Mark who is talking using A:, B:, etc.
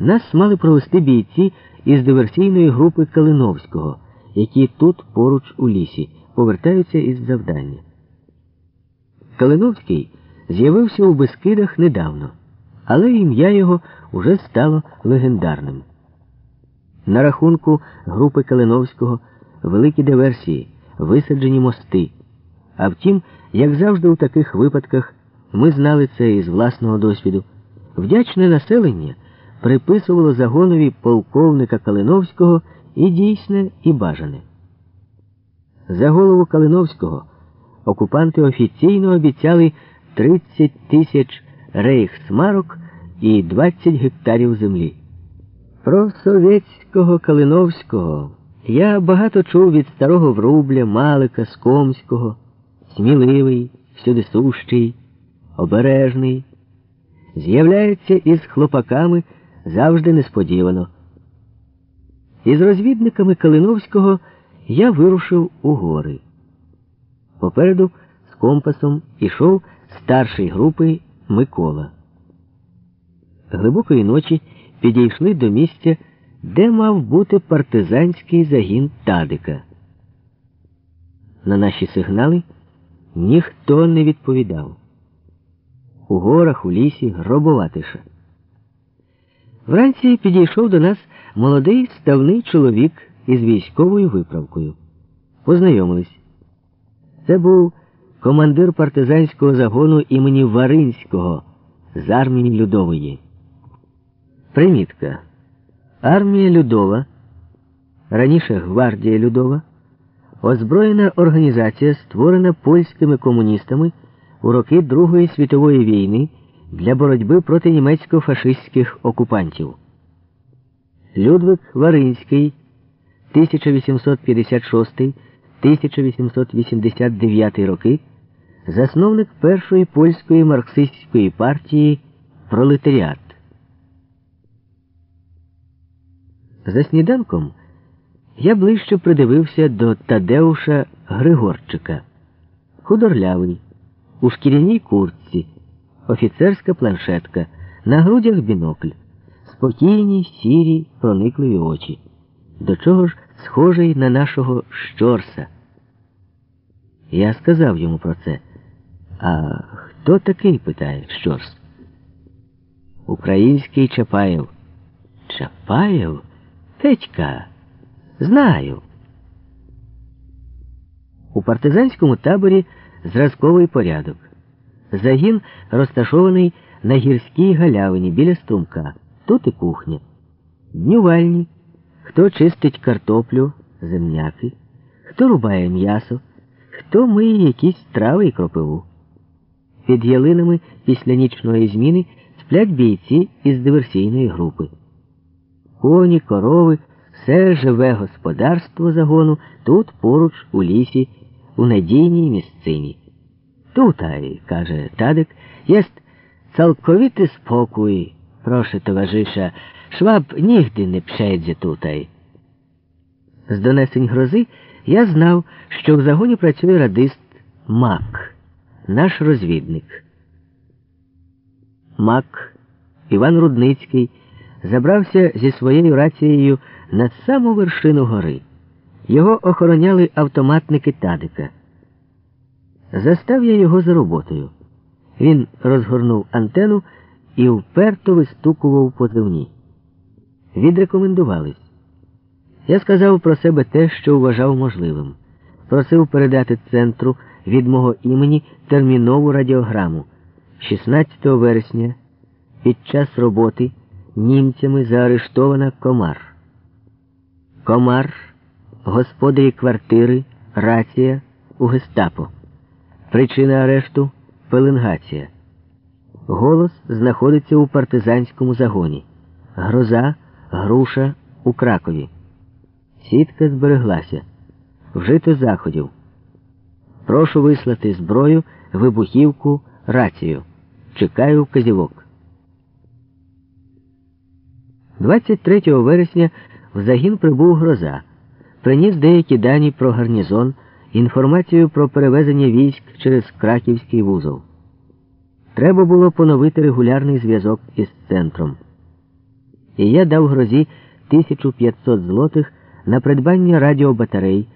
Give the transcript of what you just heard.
A: Нас мали провести бійці із диверсійної групи Калиновського, які тут поруч у лісі повертаються із завдання. Калиновський з'явився у Бескидах недавно, але ім'я його уже стало легендарним. На рахунку групи Калиновського великі диверсії, висаджені мости. А втім, як завжди у таких випадках, ми знали це із власного досвіду. Вдячне населення приписувало загонові полковника Калиновського і дійсне, і бажане. За голову Калиновського окупанти офіційно обіцяли 30 тисяч рейхсмарок і 20 гектарів землі. Про совєтського Калиновського я багато чув від старого Врубля, Малика, Скомського, сміливий, всюдисущий, обережний. З'являється із хлопаками завжди несподівано. Із розвідниками Калиновського я вирушив у гори. Попереду з компасом ішов старший групи Микола. Глибокої ночі підійшли до місця, де мав бути партизанський загін Тадика. На наші сигнали ніхто не відповідав. У горах, у лісі гробова тиша. Вранці підійшов до нас молодий ставний чоловік із військовою виправкою. Познайомились. Це був командир партизанського загону імені Варинського з армії Людової. Примітка. Армія Людова, раніше Гвардія Людова, озброєна організація, створена польськими комуністами у роки Другої світової війни для боротьби проти німецько-фашистських окупантів. Людвиг Варинський 1856-1889 роки, засновник першої польської марксистської партії Пролетаріат. За сніданком я ближче придивився до Тадеуша Григорчика, худорлявий, у шкіряній куртці, офіцерська планшетка, на грудях бінокль, спокійні, сірі, проникливі очі. До чого ж схожий на нашого щорса. Я сказав йому про це. А хто такий? питає щорс. Український Чапаєв. Чапаєв? Петька, знаю. У партизанському таборі зразковий порядок. Загін розташований на гірській галявині біля струмка. Тут і кухня. Днювальні. Хто чистить картоплю, земняки, хто рубає м'ясо, хто миє якісь трави і кропиву. Під ялинами після нічної зміни сплять бійці із диверсійної групи. Коні, корови, все живе господарство загону тут поруч у лісі, у надійній місцині. Тутай, каже Тадик, єсть цалковитий спокій, прошу товариша, шваб нігде не пшедзе тутай. З донесень грози я знав, що в загоні працює радист Мак, наш розвідник. Мак Іван Рудницький забрався зі своєю рацією на саму вершину гори. Його охороняли автоматники Тадика. Застав я його за роботою. Він розгорнув антену і вперто вистукував позивні. Відрекомендувались. Я сказав про себе те, що вважав можливим. Просив передати центру від мого імені термінову радіограму 16 вересня під час роботи німцями заарештована комар. Комар, господарі квартири, рація у гестапо. Причина арешту пеленгація. Голос знаходиться у партизанському загоні. Гроза, груша у Кракові. Сітка збереглася. Вжито заходів. Прошу вислати зброю, вибухівку, рацію. Чекаю вказівок. 23 вересня в загін прибув гроза. Приніс деякі дані про гарнізон, інформацію про перевезення військ через Краківський вузол. Треба було поновити регулярний зв'язок із центром. і я дав грозі 1500 злотих на придбання радіобатарей.